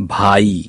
भाई।